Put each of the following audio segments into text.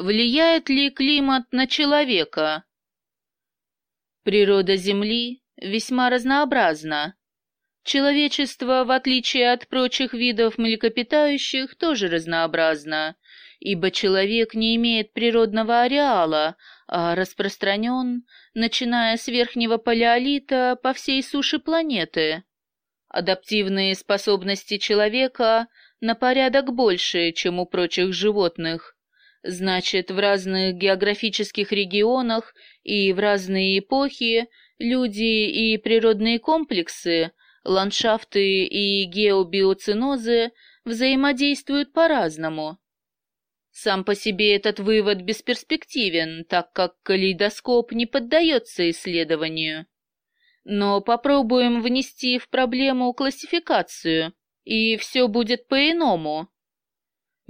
Влияет ли климат на человека? Природа Земли весьма разнообразна. Человечество, в отличие от прочих видов млекопитающих, тоже разнообразно, ибо человек не имеет природного ареала, а распространен, начиная с верхнего палеолита по всей суше планеты. Адаптивные способности человека на порядок больше, чем у прочих животных. Значит, в разных географических регионах и в разные эпохи люди и природные комплексы, ландшафты и геобиоцинозы взаимодействуют по-разному. Сам по себе этот вывод бесперспективен, так как калейдоскоп не поддается исследованию. Но попробуем внести в проблему классификацию, и все будет по-иному.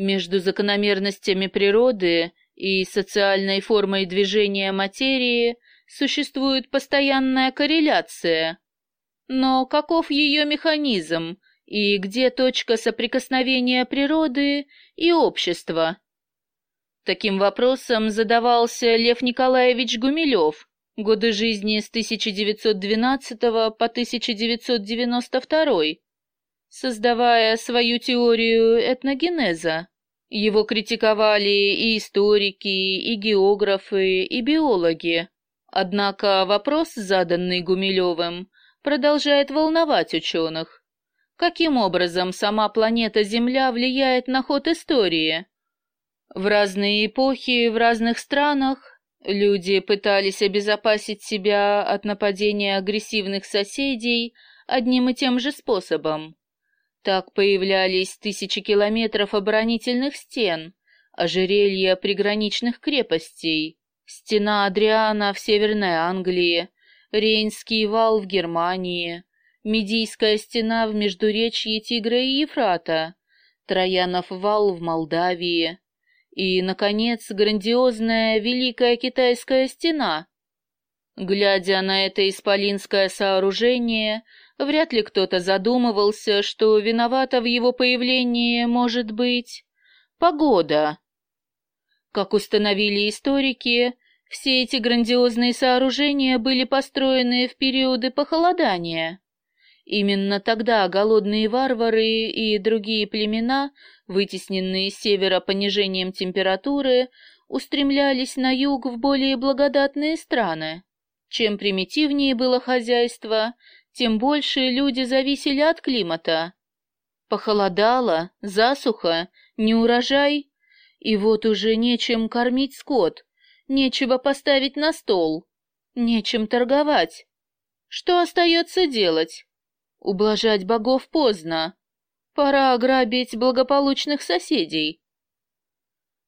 Между закономерностями природы и социальной формой движения материи существует постоянная корреляция. Но каков ее механизм и где точка соприкосновения природы и общества? Таким вопросом задавался Лев Николаевич Гумилев, годы жизни с 1912 по 1992, создавая свою теорию этногенеза. Его критиковали и историки, и географы, и биологи. Однако вопрос, заданный Гумилевым, продолжает волновать ученых. Каким образом сама планета Земля влияет на ход истории? В разные эпохи в разных странах люди пытались обезопасить себя от нападения агрессивных соседей одним и тем же способом. Так появлялись тысячи километров оборонительных стен, ожерелья приграничных крепостей, стена Адриана в Северной Англии, Рейнский вал в Германии, Медийская стена в междуречье Тигра и Ефрата, Троянов вал в Молдавии, и, наконец, грандиозная Великая Китайская стена. Глядя на это исполинское сооружение, вряд ли кто-то задумывался, что виновата в его появлении, может быть, погода. Как установили историки, все эти грандиозные сооружения были построены в периоды похолодания. Именно тогда голодные варвары и другие племена вытесненные с севера понижением температуры, устремлялись на юг в более благодатные страны. Чем примитивнее было хозяйство, тем больше люди зависели от климата. Похолодало, засуха, неурожай, и вот уже нечем кормить скот, нечего поставить на стол, нечем торговать. Что остается делать? Ублажать богов поздно, Пора ограбить благополучных соседей.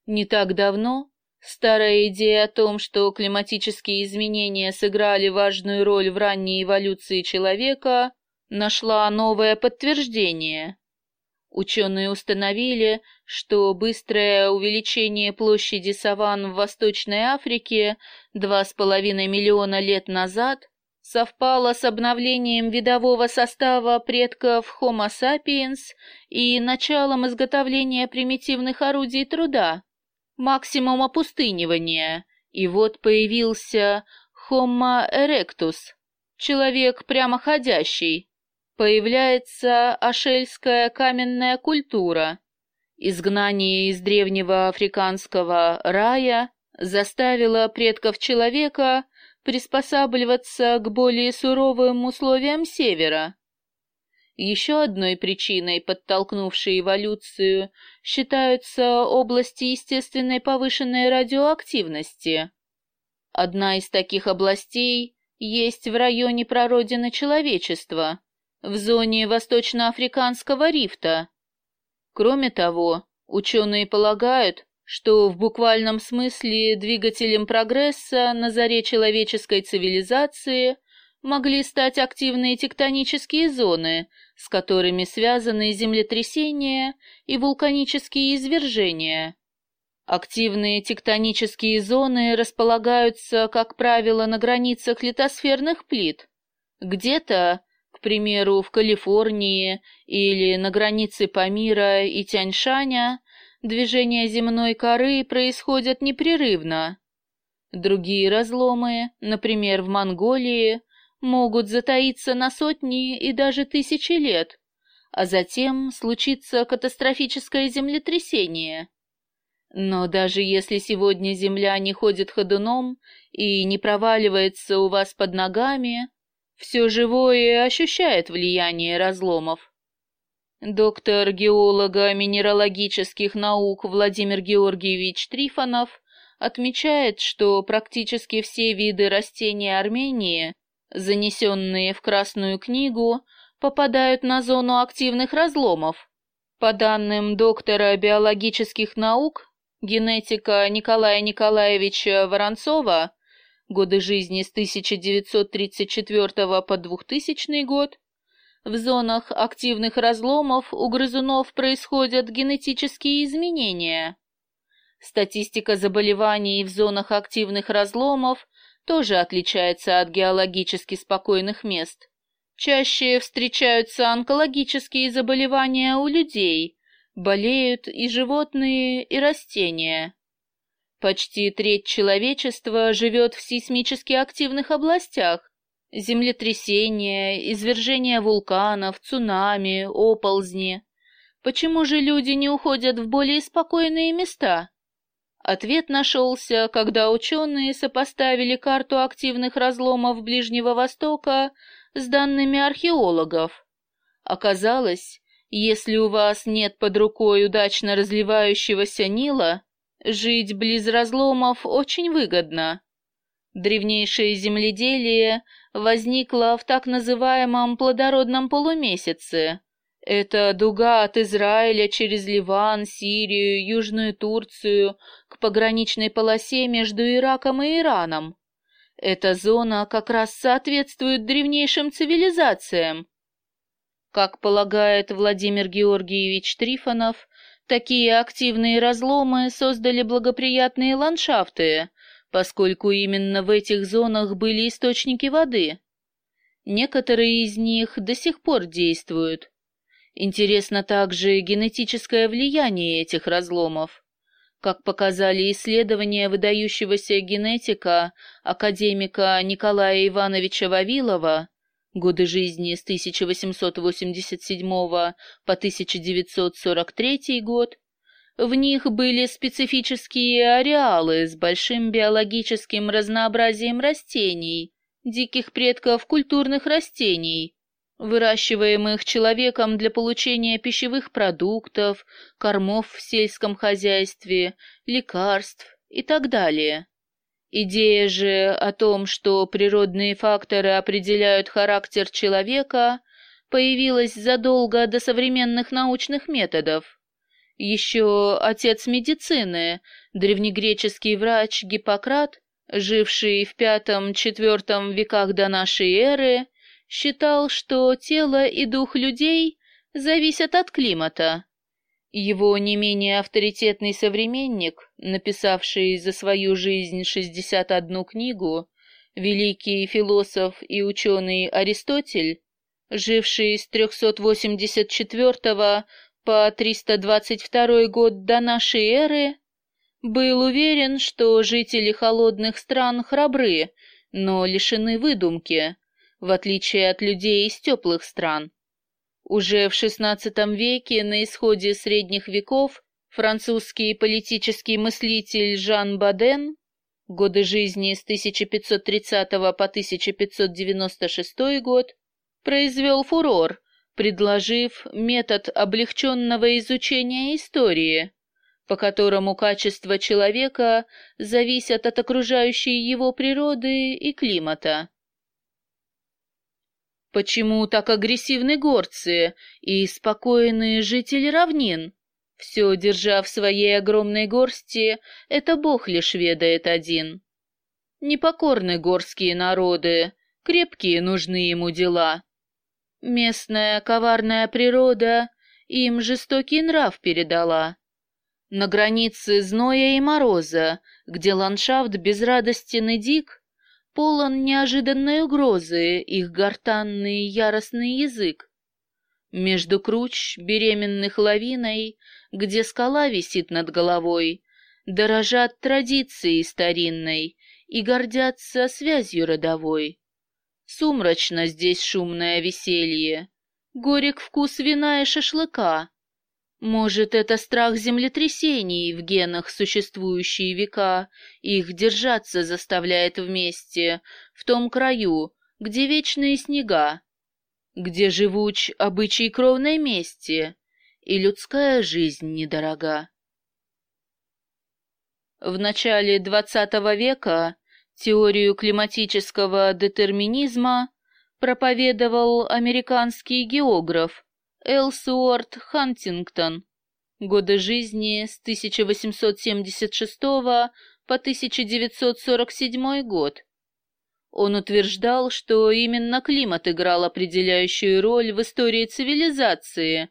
Не так давно старая идея о том, что климатические изменения сыграли важную роль в ранней эволюции человека, нашла новое подтверждение. Ученые установили, что быстрое увеличение площади саванн в Восточной Африке 2,5 миллиона лет назад совпало с обновлением видового состава предков Homo sapiens и началом изготовления примитивных орудий труда, максимум опустынивания, и вот появился Homo erectus, человек прямоходящий. Появляется ашельская каменная культура. Изгнание из древнего африканского рая заставило предков человека приспосабливаться к более суровым условиям Севера. Еще одной причиной, подтолкнувшей эволюцию, считаются области естественной повышенной радиоактивности. Одна из таких областей есть в районе прародины человечества, в зоне Восточноафриканского рифта. Кроме того, ученые полагают, что в буквальном смысле двигателем прогресса на заре человеческой цивилизации могли стать активные тектонические зоны, с которыми связаны землетрясения и вулканические извержения. Активные тектонические зоны располагаются, как правило, на границах литосферных плит. Где-то, к примеру, в Калифорнии или на границе Памира и Тяньшаня, движения земной коры происходят непрерывно. Другие разломы, например, в Монголии, могут затаиться на сотни и даже тысячи лет, а затем случится катастрофическое землетрясение. Но даже если сегодня земля не ходит ходуном и не проваливается у вас под ногами, все живое ощущает влияние разломов. Доктор геолога минералогических наук Владимир Георгиевич Трифонов отмечает, что практически все виды растений Армении, занесенные в Красную книгу, попадают на зону активных разломов. По данным доктора биологических наук, генетика Николая Николаевича Воронцова, годы жизни с 1934 по 2000 год, в зонах активных разломов у грызунов происходят генетические изменения. Статистика заболеваний в зонах активных разломов тоже отличается от геологически спокойных мест. Чаще встречаются онкологические заболевания у людей, болеют и животные, и растения. Почти треть человечества живет в сейсмически активных областях, Землетрясения, извержения вулканов, цунами, оползни. Почему же люди не уходят в более спокойные места? Ответ нашелся, когда ученые сопоставили карту активных разломов Ближнего Востока с данными археологов. Оказалось, если у вас нет под рукой удачно разливающегося Нила, жить близ разломов очень выгодно. Древнейшее земледелие возникла в так называемом плодородном полумесяце. Это дуга от Израиля через Ливан, Сирию, Южную Турцию к пограничной полосе между Ираком и Ираном. Эта зона как раз соответствует древнейшим цивилизациям. Как полагает Владимир Георгиевич Трифонов, такие активные разломы создали благоприятные ландшафты, поскольку именно в этих зонах были источники воды. Некоторые из них до сих пор действуют. Интересно также генетическое влияние этих разломов. Как показали исследования выдающегося генетика, академика Николая Ивановича Вавилова, годы жизни с 1887 по 1943 год, в них были специфические ареалы с большим биологическим разнообразием растений, диких предков культурных растений, выращиваемых человеком для получения пищевых продуктов, кормов в сельском хозяйстве, лекарств и так далее. Идея же о том, что природные факторы определяют характер человека, появилась задолго до современных научных методов. Еще отец медицины, древнегреческий врач Гиппократ, живший в V-IV веках до нашей эры, считал, что тело и дух людей зависят от климата. Его не менее авторитетный современник, написавший за свою жизнь 61 книгу, великий философ и ученый Аристотель, живший с 384 по 322 год до нашей эры, был уверен, что жители холодных стран храбры, но лишены выдумки, в отличие от людей из теплых стран. Уже в XVI веке, на исходе средних веков, французский политический мыслитель Жан Баден, годы жизни с 1530 по 1596 год, произвел фурор, предложив метод облегченного изучения истории, по которому качество человека зависят от окружающей его природы и климата. Почему так агрессивны горцы и спокойные жители равнин? Все, держа в своей огромной горсти, это Бог лишь ведает один. Непокорны горские народы, крепкие нужны ему дела. Местная коварная природа им жестокий нрав передала. На границе зноя и мороза, где ландшафт безрадостен и дик, полон неожиданной угрозы их гортанный яростный язык. Между круч, беременных лавиной, где скала висит над головой, дорожат традицией старинной и гордятся связью родовой. Сумрачно здесь шумное веселье, горек вкус вина и шашлыка. Может, это страх землетрясений в генах существующие века, их держаться заставляет вместе, в том краю, где вечные снега, где живуч обычай кровной мести, и людская жизнь недорога. В начале XX века теорию климатического детерминизма проповедовал американский географ Элсуорт Хантингтон. Годы жизни с 1876 по 1947 год. Он утверждал, что именно климат играл определяющую роль в истории цивилизации.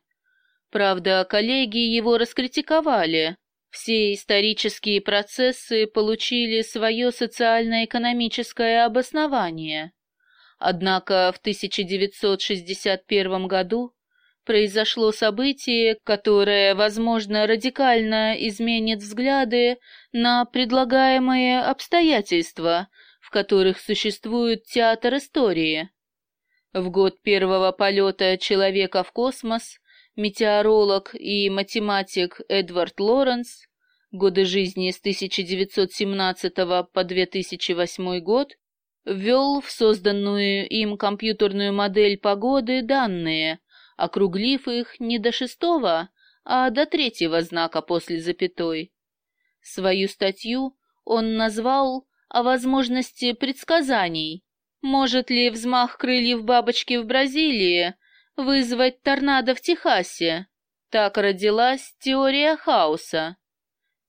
Правда, коллеги его раскритиковали. Все исторические процессы получили свое социально-экономическое обоснование. Однако в 1961 году произошло событие, которое, возможно, радикально изменит взгляды на предлагаемые обстоятельства – в которых существует театр истории. В год первого полета человека в космос метеоролог и математик Эдвард Лоренс, годы жизни с 1917 по 2008 год, ввел в созданную им компьютерную модель погоды данные, округлив их не до шестого, а до третьего знака после запятой. Свою статью он назвал о возможности предсказаний. Может ли взмах крыльев бабочки в Бразилии вызвать торнадо в Техасе? Так родилась теория хаоса.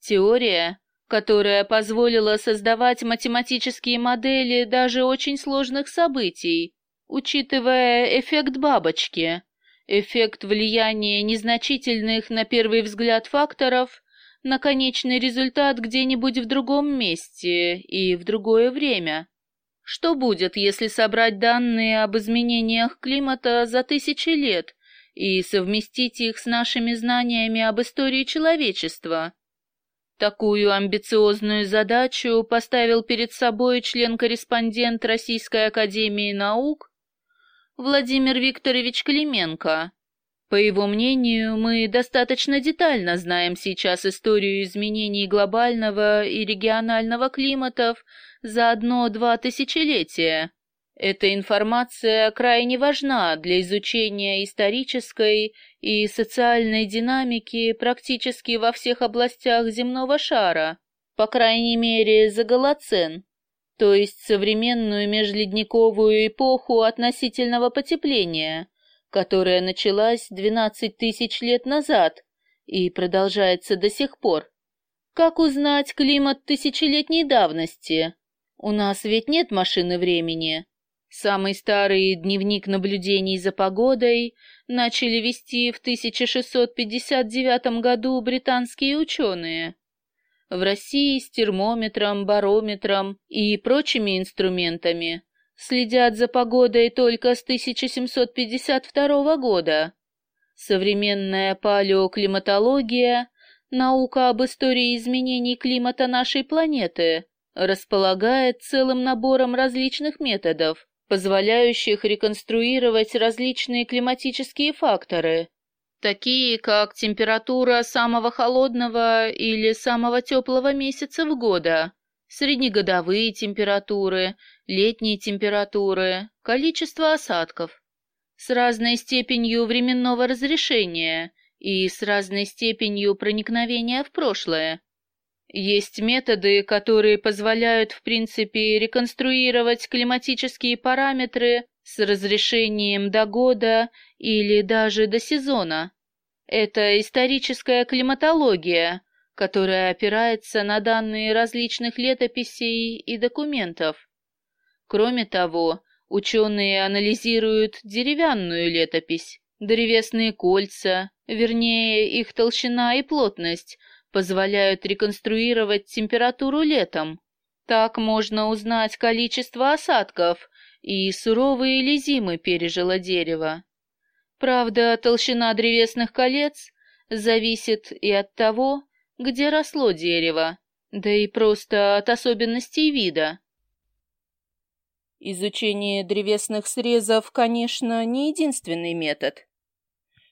Теория, которая позволила создавать математические модели даже очень сложных событий, учитывая эффект бабочки, эффект влияния незначительных на первый взгляд факторов на конечный результат где-нибудь в другом месте и в другое время. Что будет, если собрать данные об изменениях климата за тысячи лет и совместить их с нашими знаниями об истории человечества? Такую амбициозную задачу поставил перед собой член-корреспондент Российской академии наук Владимир Викторович Клименко. По его мнению, мы достаточно детально знаем сейчас историю изменений глобального и регионального климатов за одно-два тысячелетия. Эта информация крайне важна для изучения исторической и социальной динамики практически во всех областях земного шара, по крайней мере за Голоцен, то есть современную межледниковую эпоху относительного потепления которая началась 12 тысяч лет назад и продолжается до сих пор. Как узнать климат тысячелетней давности? У нас ведь нет машины времени. Самый старый дневник наблюдений за погодой начали вести в 1659 году британские ученые. В России с термометром, барометром и прочими инструментами следят за погодой только с 1752 года. Современная палеоклиматология, наука об истории изменений климата нашей планеты, располагает целым набором различных методов, позволяющих реконструировать различные климатические факторы, такие как температура самого холодного или самого теплого месяца в года, среднегодовые температуры, летние температуры, количество осадков. С разной степенью временного разрешения и с разной степенью проникновения в прошлое. Есть методы, которые позволяют, в принципе, реконструировать климатические параметры с разрешением до года или даже до сезона. Это историческая климатология, которая опирается на данные различных летописей и документов. Кроме того, ученые анализируют деревянную летопись. Древесные кольца, вернее, их толщина и плотность, позволяют реконструировать температуру летом. Так можно узнать количество осадков и суровые ли зимы пережило дерево. Правда, толщина древесных колец зависит и от того, где росло дерево, да и просто от особенностей вида. Изучение древесных срезов, конечно, не единственный метод.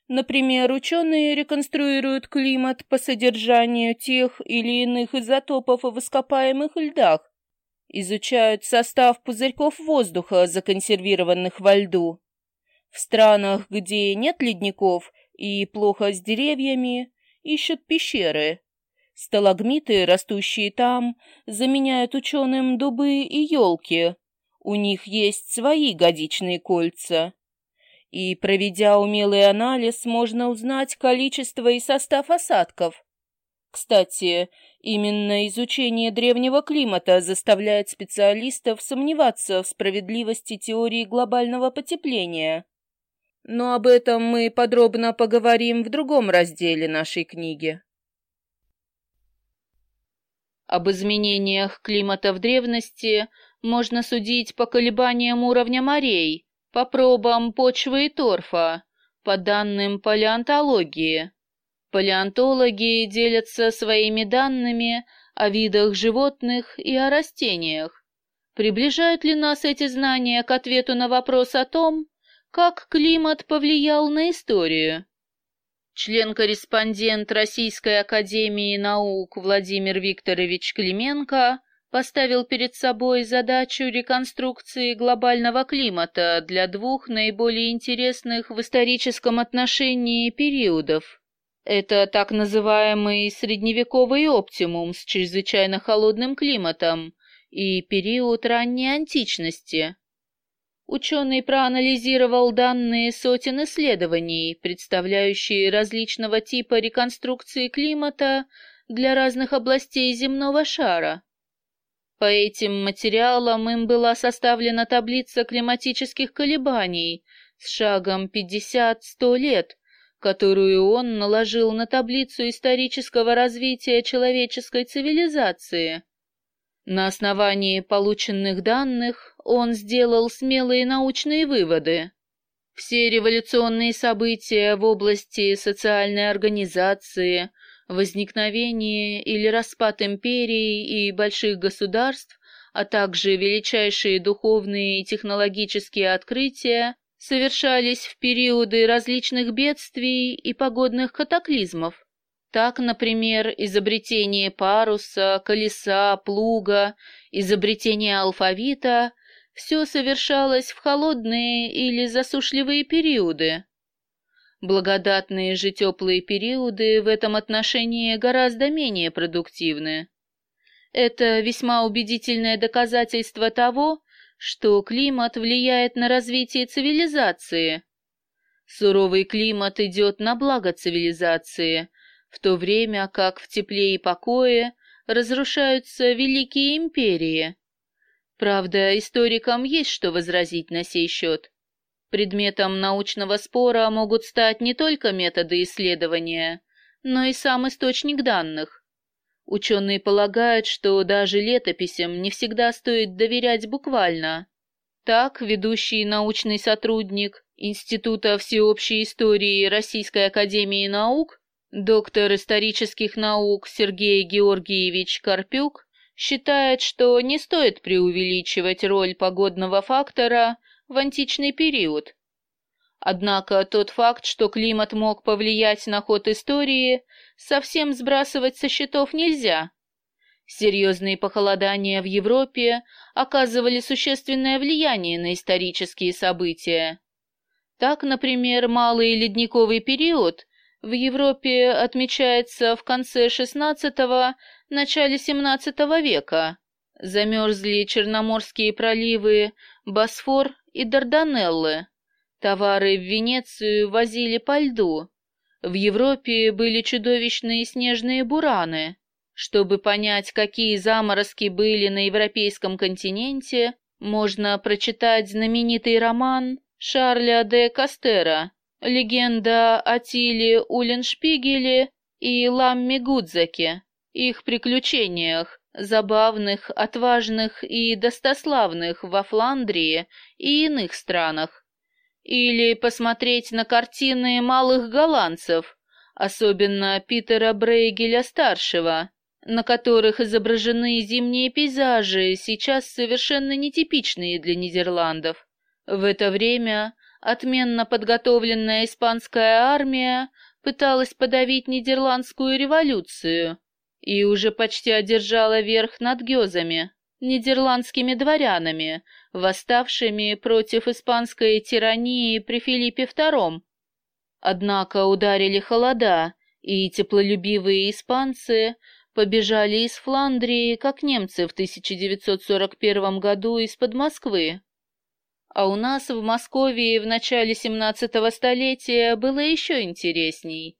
Например, ученые реконструируют климат по содержанию тех или иных изотопов в ископаемых льдах, изучают состав пузырьков воздуха, законсервированных во льду. В странах, где нет ледников и плохо с деревьями, ищут пещеры. Сталагмиты, растущие там, заменяют ученым дубы и елки. У них есть свои годичные кольца и, проведя умелый анализ, можно узнать количество и состав осадков. Кстати, именно изучение древнего климата заставляет специалистов сомневаться в справедливости теории глобального потепления. Но об этом мы подробно поговорим в другом разделе нашей книги. Об изменениях климата в древности можно судить по колебаниям уровня морей, по пробам почвы и торфа, по данным палеонтологии. Палеонтологи делятся своими данными о видах животных и о растениях. Приближают ли нас эти знания к ответу на вопрос о том, как климат повлиял на историю? Член-корреспондент Российской академии наук Владимир Викторович Клименко поставил перед собой задачу реконструкции глобального климата для двух наиболее интересных в историческом отношении периодов. Это так называемый средневековый оптимум с чрезвычайно холодным климатом и период ранней античности. Ученый проанализировал данные сотен исследований, представляющие различного типа реконструкции климата для разных областей земного шара. По этим материалам им была составлена таблица климатических колебаний с шагом 50-100 лет, которую он наложил на таблицу исторического развития человеческой цивилизации. На основании полученных данных он сделал смелые научные выводы. Все революционные события в области социальной организации, возникновение или распад империй и больших государств, а также величайшие духовные и технологические открытия совершались в периоды различных бедствий и погодных катаклизмов. Так, например, изобретение паруса, колеса, плуга, изобретение алфавита – все совершалось в холодные или засушливые периоды. Благодатные же теплые периоды в этом отношении гораздо менее продуктивны. Это весьма убедительное доказательство того, что климат влияет на развитие цивилизации. Суровый климат идет на благо цивилизации, в то время как в тепле и покое разрушаются великие империи. Правда, историкам есть что возразить на сей счет. Предметом научного спора могут стать не только методы исследования, но и сам источник данных. Ученые полагают, что даже летописям не всегда стоит доверять буквально. Так, ведущий научный сотрудник Института всеобщей истории Российской академии наук, доктор исторических наук Сергей Георгиевич Карпюк, считает, что не стоит преувеличивать роль погодного фактора в античный период. Однако тот факт, что климат мог повлиять на ход истории, совсем сбрасывать со счетов нельзя. Серьезные похолодания в Европе оказывали существенное влияние на исторические события. Так, например, малый ледниковый период в Европе отмечается в конце XVI – начале XVII века. Замерзли Черноморские проливы Босфор и Дарданеллы. Товары в Венецию возили по льду. В Европе были чудовищные снежные бураны. Чтобы понять, какие заморозки были на европейском континенте, можно прочитать знаменитый роман Шарля де Кастера «Легенда о Тиле Уленшпигеле и Ламме Гудзаке», их приключениях, забавных, отважных и достославных во Фландрии и иных странах. Или посмотреть на картины малых голландцев, особенно Питера Брейгеля-старшего, на которых изображены зимние пейзажи, сейчас совершенно нетипичные для Нидерландов. В это время отменно подготовленная испанская армия пыталась подавить Нидерландскую революцию и уже почти одержала верх над гёзами, нидерландскими дворянами, восставшими против испанской тирании при Филиппе II. Однако ударили холода, и теплолюбивые испанцы побежали из Фландрии, как немцы в 1941 году из-под Москвы. А у нас в Москве в начале 17 столетия было еще интересней.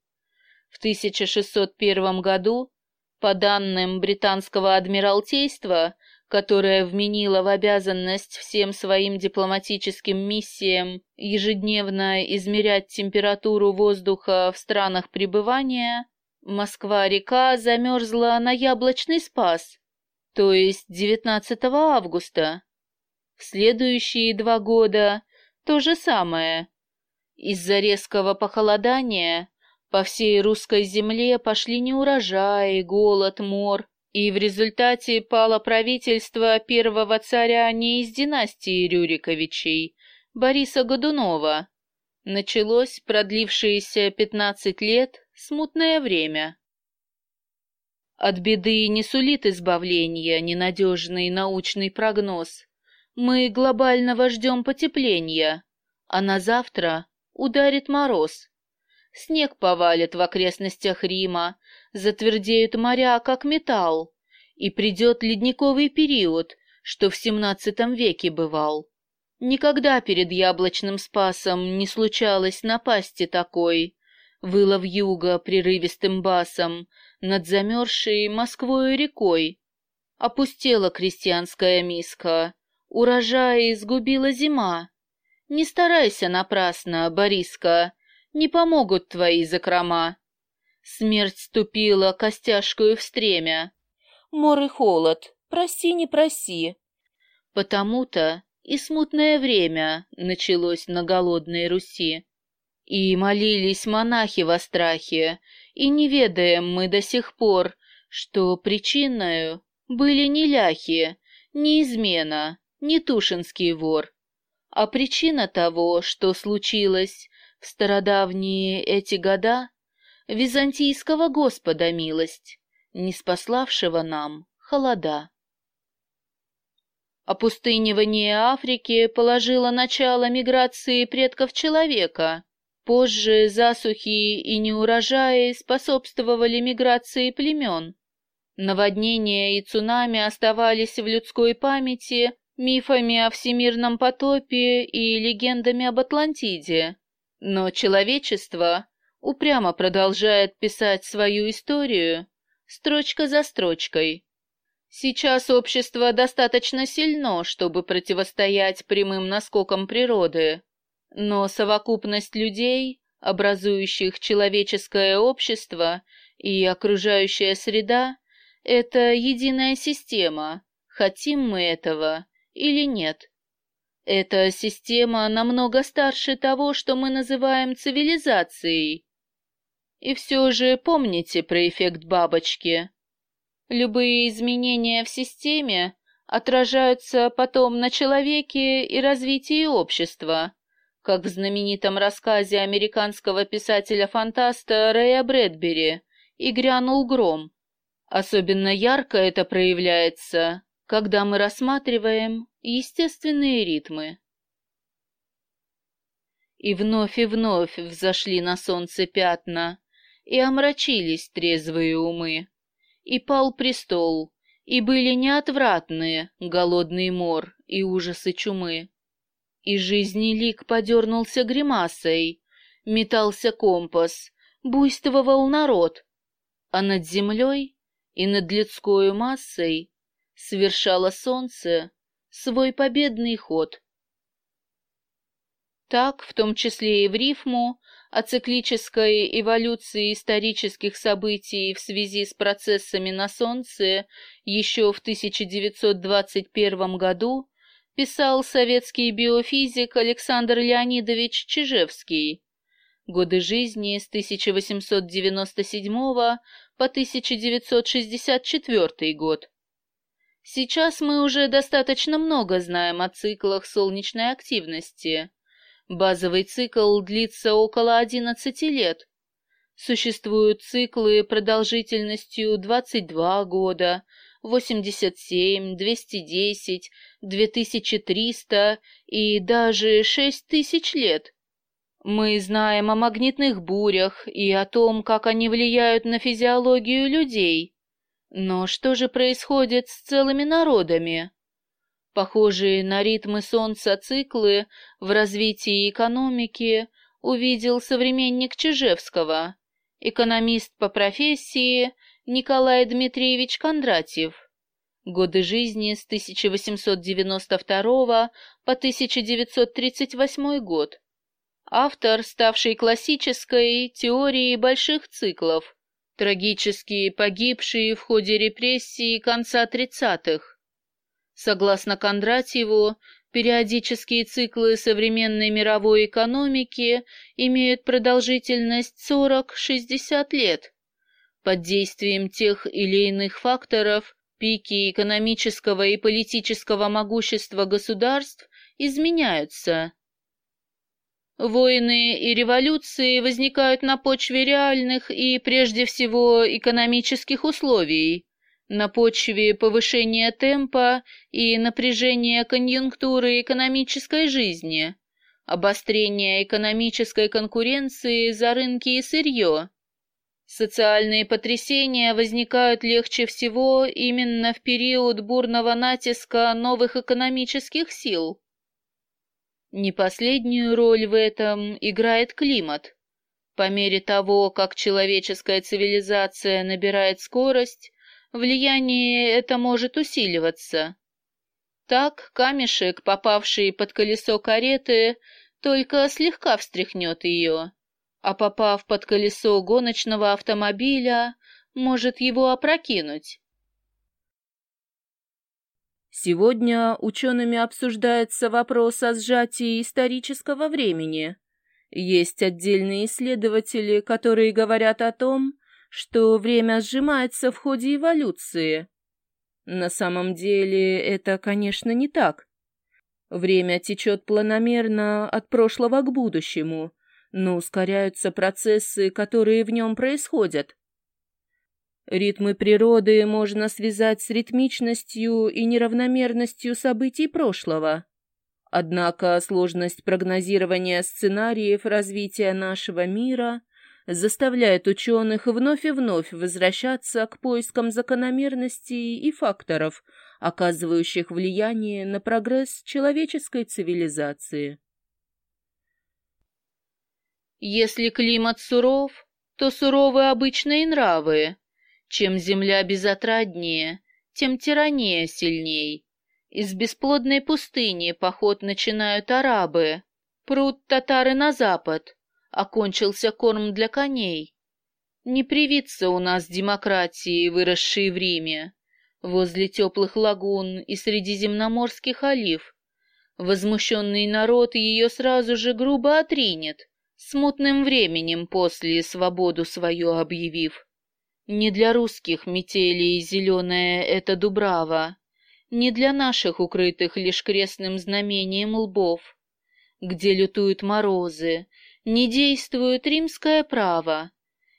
В 1601 году, по данным британского адмиралтейства, которое вменило в обязанность всем своим дипломатическим миссиям ежедневно измерять температуру воздуха в странах пребывания, Москва-река замерзла на Яблочный спас, то есть 19 августа. В следующие два года то же самое. Из-за резкого похолодания по всей русской земле пошли неурожаи, голод, мор, и в результате пало правительство первого царя не из династии Рюриковичей, Бориса Годунова. Началось продлившееся пятнадцать лет смутное время. От беды не сулит избавления ненадежный научный прогноз. Мы глобального ждем потепления, а на завтра ударит мороз. Снег повалит в окрестностях Рима, затвердеют моря, как металл, и придет ледниковый период, что в XVII веке бывал. Никогда перед яблочным спасом не случалось напасти такой, выла вьюга прерывистым басом над замерзшей Москвою рекой. Опустела крестьянская миска, урожай изгубила зима. Не старайся напрасно, Бориска, не помогут твои закрома. Смерть ступила костяшкою в стремя. Мор и холод, проси не проси. Потому-то и смутное время началось на голодной Руси. И молились монахи во страхе, и не ведаем мы до сих пор, что причиною были не ляхи, не измена, не тушинский вор, а причина того, что случилось в стародавние эти года, византийского Господа милость, не спаславшего нам холода. Опустынивание Африки положило начало миграции предков человека, Позже засухи и неурожаи способствовали миграции племен. Наводнения и цунами оставались в людской памяти мифами о всемирном потопе и легендами об Атлантиде. Но человечество упрямо продолжает писать свою историю строчка за строчкой. Сейчас общество достаточно сильно, чтобы противостоять прямым наскокам природы. Но совокупность людей, образующих человеческое общество и окружающая среда — это единая система, хотим мы этого или нет. Эта система намного старше того, что мы называем цивилизацией. И все же помните про эффект бабочки. Любые изменения в системе отражаются потом на человеке и развитии общества как в знаменитом рассказе американского писателя-фантаста Рэя Брэдбери «И грянул гром». Особенно ярко это проявляется, когда мы рассматриваем естественные ритмы. И вновь и вновь взошли на солнце пятна, и омрачились трезвые умы, и пал престол, и были неотвратные голодный мор и ужасы чумы. И жизни лик подернулся гримасой, метался компас, буйствовал народ, а над землей и над людской массой совершало солнце свой победный ход. Так, в том числе и в рифму, о циклической эволюции исторических событий в связи с процессами на Солнце еще в 1921 году писал советский биофизик Александр Леонидович Чижевский. Годы жизни с 1897 по 1964 год. Сейчас мы уже достаточно много знаем о циклах солнечной активности. Базовый цикл длится около 11 лет. Существуют циклы продолжительностью 22 года, 87, 210, 2300 и даже 6000 лет. Мы знаем о магнитных бурях и о том, как они влияют на физиологию людей. Но что же происходит с целыми народами? Похожие на ритмы Солнца циклы в развитии экономики увидел современник Чижевского, экономист по профессии Николай Дмитриевич Кондратьев. Годы жизни с 1892 по 1938 год автор, ставший классической теорией больших циклов, трагически погибший в ходе репрессий конца 30-х. Согласно Кондратьеву, периодические циклы современной мировой экономики имеют продолжительность 40-60 лет. Под действием тех или иных факторов пики экономического и политического могущества государств изменяются. Войны и революции возникают на почве реальных и, прежде всего, экономических условий, на почве повышения темпа и напряжения конъюнктуры экономической жизни, обострения экономической конкуренции за рынки и сырье. Социальные потрясения возникают легче всего именно в период бурного натиска новых экономических сил. Не последнюю роль в этом играет климат. По мере того, как человеческая цивилизация набирает скорость, влияние это может усиливаться. Так камешек, попавший под колесо кареты, только слегка встряхнет ее, а попав под колесо гоночного автомобиля, может его опрокинуть. Сегодня учеными обсуждается вопрос о сжатии исторического времени. Есть отдельные исследователи, которые говорят о том, что время сжимается в ходе эволюции. На самом деле это, конечно, не так. Время течет планомерно от прошлого к будущему, но ускоряются процессы, которые в нем происходят. Ритмы природы можно связать с ритмичностью и неравномерностью событий прошлого. Однако сложность прогнозирования сценариев развития нашего мира заставляет ученых вновь и вновь возвращаться к поискам закономерностей и факторов, оказывающих влияние на прогресс человеческой цивилизации. Если климат суров, то суровы обычные нравы, чем земля безотраднее, тем тирания сильней. Из бесплодной пустыни поход начинают арабы. Прут татары на запад, окончился корм для коней. Не привиться у нас демократии, выросшей в Риме, возле теплых лагун и средиземноморских олив. Возмущенный народ ее сразу же грубо отринет, смутным временем после свободу свою объявив. Не для русских метели зеленая эта дубрава, не для наших укрытых лишь крестным знамением лбов, где лютуют морозы, не действует римское право,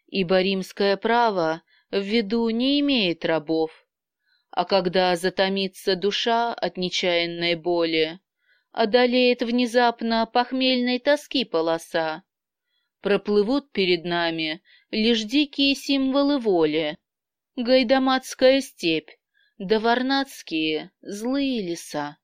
ибо римское право в виду не имеет рабов. А когда затомится душа от нечаянной боли, одолеет внезапно похмельной тоски полоса, проплывут перед нами лишь дикие символы воли. Гайдамацкая степь, да варнацкие злые леса.